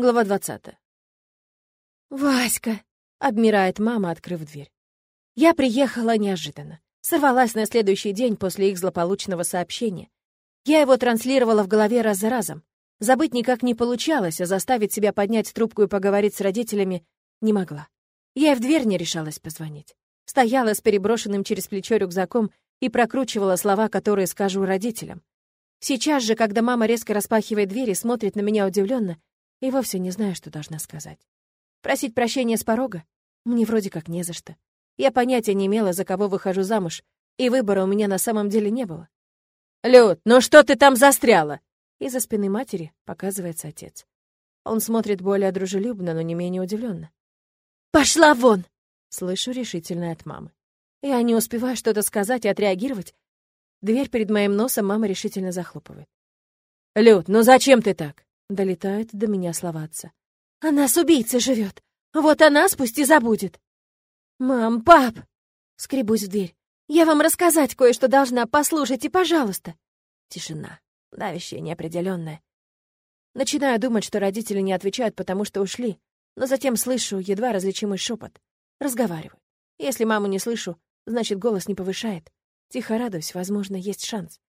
Глава 20. «Васька!» — обмирает мама, открыв дверь. Я приехала неожиданно. Сорвалась на следующий день после их злополучного сообщения. Я его транслировала в голове раз за разом. Забыть никак не получалось, а заставить себя поднять трубку и поговорить с родителями не могла. Я и в дверь не решалась позвонить. Стояла с переброшенным через плечо рюкзаком и прокручивала слова, которые скажу родителям. Сейчас же, когда мама резко распахивает дверь и смотрит на меня удивленно, и вовсе не знаю, что должна сказать. Просить прощения с порога? Мне вроде как не за что. Я понятия не имела, за кого выхожу замуж, и выбора у меня на самом деле не было. «Люд, ну что ты там застряла?» Из-за спины матери показывается отец. Он смотрит более дружелюбно, но не менее удивленно. «Пошла вон!» — слышу решительно от мамы. Я не успеваю что-то сказать и отреагировать. Дверь перед моим носом мама решительно захлопывает. «Люд, ну зачем ты так?» — долетают до меня слова отца. «Она с убийцей живет. Вот она спусти забудет». «Мам, пап!» — скребусь в дверь. «Я вам рассказать кое-что должна. Послушайте, пожалуйста». Тишина, давящая, неопределенная. Начинаю думать, что родители не отвечают, потому что ушли, но затем слышу едва различимый шепот. Разговариваю. Если маму не слышу, значит, голос не повышает. Тихо радуюсь, возможно, есть шанс.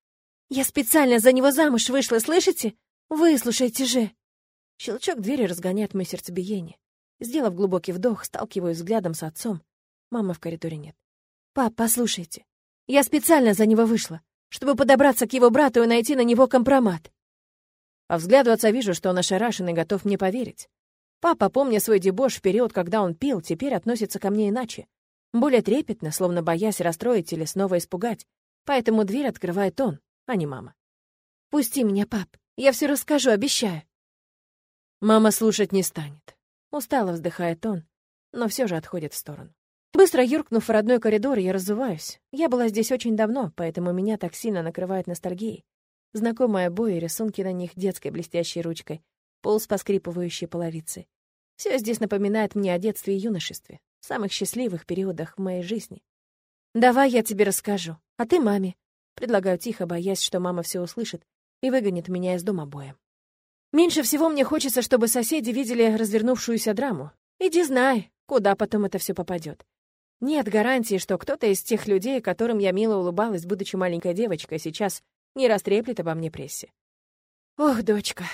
«Я специально за него замуж вышла, слышите? Выслушайте же!» Щелчок двери разгоняет мое сердцебиение. Сделав глубокий вдох, сталкиваюсь взглядом с отцом. Мамы в коридоре нет. «Пап, послушайте. Я специально за него вышла, чтобы подобраться к его брату и найти на него компромат». По взгляду отца вижу, что он ошарашен и готов мне поверить. Папа, помня свой дебош в период, когда он пил, теперь относится ко мне иначе. Более трепетно, словно боясь расстроить или снова испугать. Поэтому дверь открывает он, а не мама. «Пусти меня, пап. Я все расскажу, обещаю». Мама слушать не станет. Устало вздыхает он, но все же отходит в сторону. Быстро юркнув в родной коридор, я разуваюсь. Я была здесь очень давно, поэтому меня так сильно накрывает ностальгией. Знакомые обои, рисунки на них детской блестящей ручкой, пол с поскрипывающей половицей. Все здесь напоминает мне о детстве и юношестве, самых счастливых периодах в моей жизни. «Давай я тебе расскажу, а ты маме», — предлагаю тихо, боясь, что мама все услышит и выгонит меня из дома боем. Меньше всего мне хочется, чтобы соседи видели развернувшуюся драму. Иди знай, куда потом это все попадет. Нет гарантии, что кто-то из тех людей, которым я мило улыбалась, будучи маленькой девочкой, сейчас не растреплет обо мне прессе. Ох, дочка.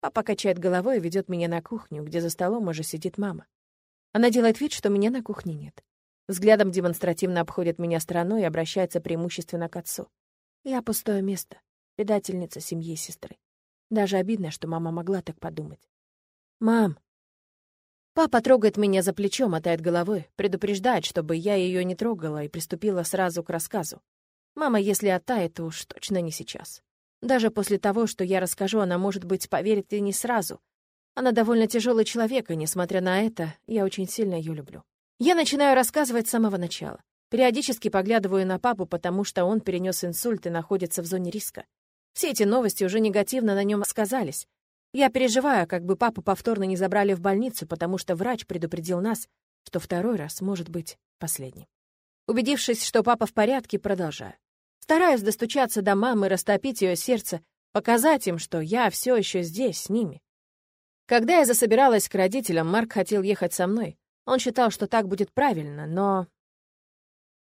Папа качает головой и ведет меня на кухню, где за столом уже сидит мама. Она делает вид, что меня на кухне нет. Взглядом демонстративно обходит меня стороной и обращается преимущественно к отцу. Я пустое место, предательница семьи сестры. Даже обидно, что мама могла так подумать. «Мам, Папа трогает меня за плечо, мотает головой, предупреждает, чтобы я ее не трогала и приступила сразу к рассказу. Мама, если оттает, то уж точно не сейчас. Даже после того, что я расскажу, она, может быть, поверит и не сразу. Она довольно тяжелый человек, и, несмотря на это, я очень сильно ее люблю. Я начинаю рассказывать с самого начала. Периодически поглядываю на папу, потому что он перенес инсульт и находится в зоне риска. Все эти новости уже негативно на нем сказались, я переживаю, как бы папу повторно не забрали в больницу, потому что врач предупредил нас, что второй раз может быть последним. Убедившись, что папа в порядке, продолжаю. Стараюсь достучаться до мамы, растопить ее сердце, показать им, что я все еще здесь, с ними. Когда я засобиралась к родителям, Марк хотел ехать со мной. Он считал, что так будет правильно, но...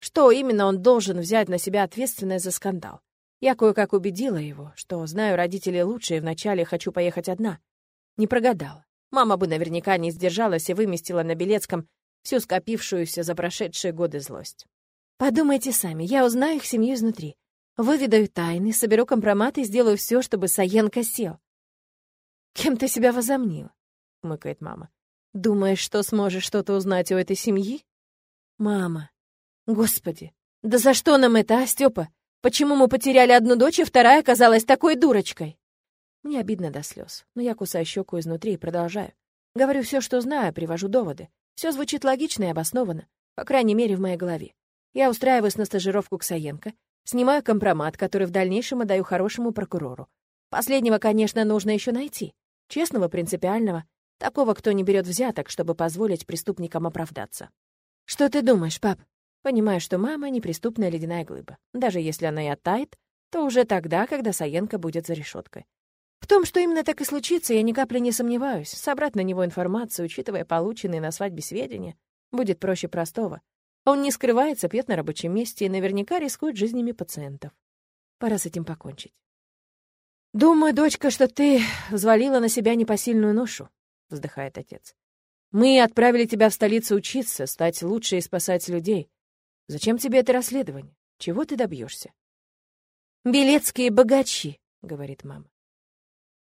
Что именно он должен взять на себя ответственность за скандал? Я кое-как убедила его, что знаю родителей лучше и вначале хочу поехать одна. Не прогадала. Мама бы наверняка не сдержалась и выместила на Белецком всю скопившуюся за прошедшие годы злость. Подумайте сами, я узнаю их семью изнутри. Выведаю тайны, соберу компромат и сделаю все, чтобы Саенко сел. «Кем ты себя возомнила?» — хмыкает мама. «Думаешь, что сможешь что-то узнать у этой семьи?» «Мама! Господи! Да за что нам это, а, Стёпа? Почему мы потеряли одну дочь, и вторая оказалась такой дурочкой? Мне обидно до слез, но я кусаю щеку изнутри и продолжаю. Говорю все, что знаю, привожу доводы. Все звучит логично и обоснованно, по крайней мере, в моей голове. Я устраиваюсь на стажировку к Саенко, снимаю компромат, который в дальнейшем отдаю хорошему прокурору. Последнего, конечно, нужно еще найти. Честного, принципиального, такого, кто не берет взяток, чтобы позволить преступникам оправдаться. «Что ты думаешь, пап?» Понимаю, что мама — неприступная ледяная глыба. Даже если она и оттает, то уже тогда, когда Саенко будет за решеткой. В том, что именно так и случится, я ни капли не сомневаюсь. Собрать на него информацию, учитывая полученные на свадьбе сведения, будет проще простого. Он не скрывается, пьет на рабочем месте и наверняка рискует жизнями пациентов. Пора с этим покончить. «Думаю, дочка, что ты взвалила на себя непосильную ношу», — вздыхает отец. «Мы отправили тебя в столицу учиться, стать лучше и спасать людей. Зачем тебе это расследование? Чего ты добьешься? «Белецкие богачи», — говорит мама.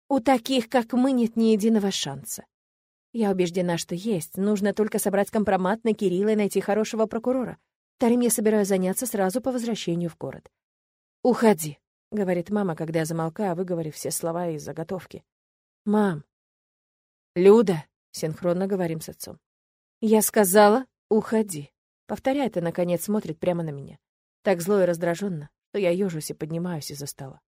«У таких, как мы, нет ни единого шанса. Я убеждена, что есть. Нужно только собрать компромат на Кирилла и найти хорошего прокурора. Вторым я собираюсь заняться сразу по возвращению в город. «Уходи», — говорит мама, когда я замолкаю, выговорив все слова из заготовки. «Мам». «Люда», — синхронно говорим с отцом. «Я сказала, уходи». Повторяет и, наконец, смотрит прямо на меня. Так зло и раздраженно, что я ежусь и поднимаюсь из-за стола.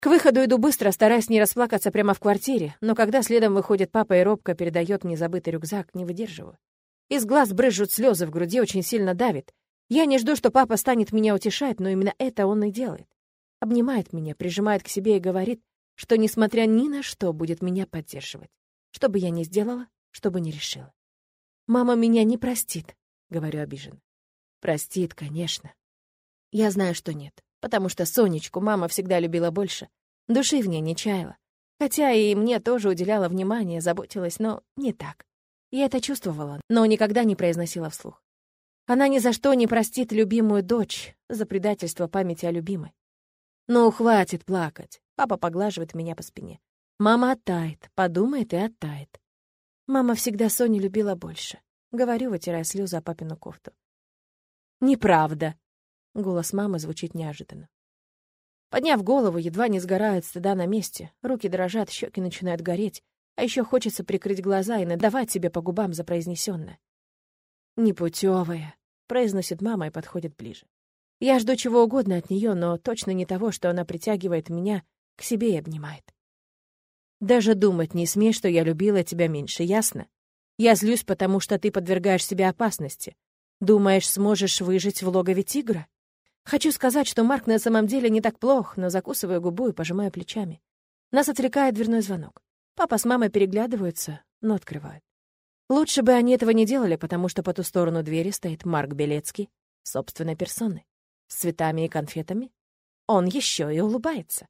К выходу иду быстро, стараясь не расплакаться прямо в квартире, но когда следом выходит папа и робко передает мне забытый рюкзак, не выдерживаю. Из глаз брызжут слезы, в груди очень сильно давит. Я не жду, что папа станет меня утешать, но именно это он и делает. Обнимает меня, прижимает к себе и говорит, что, несмотря ни на что, будет меня поддерживать. Что бы я ни сделала, что бы ни решила. «Мама меня не простит», — говорю обиженно. «Простит, конечно». Я знаю, что нет потому что Сонечку мама всегда любила больше, души в ней не чаяла. Хотя и мне тоже уделяла внимание, заботилась, но не так. Я это чувствовала, но никогда не произносила вслух. Она ни за что не простит любимую дочь за предательство памяти о любимой. Ну, хватит плакать. Папа поглаживает меня по спине. Мама оттает, подумает и оттает. Мама всегда Соню любила больше. Говорю, вытирая слезы о папину кофту. «Неправда», Голос мамы звучит неожиданно. Подняв голову, едва не сгорает стыда на месте, руки дрожат, щеки начинают гореть, а еще хочется прикрыть глаза и надавать себе по губам за произнесенное. «Непутевая», — произносит мама и подходит ближе. Я жду чего угодно от нее, но точно не того, что она притягивает меня к себе и обнимает. Даже думать не смей, что я любила тебя меньше, ясно? Я злюсь, потому что ты подвергаешь себя опасности. Думаешь, сможешь выжить в логове тигра? Хочу сказать, что Марк на самом деле не так плох, но закусываю губу и пожимаю плечами. Нас отвлекает дверной звонок. Папа с мамой переглядываются, но открывают. Лучше бы они этого не делали, потому что по ту сторону двери стоит Марк Белецкий, собственной персоной, с цветами и конфетами. Он еще и улыбается.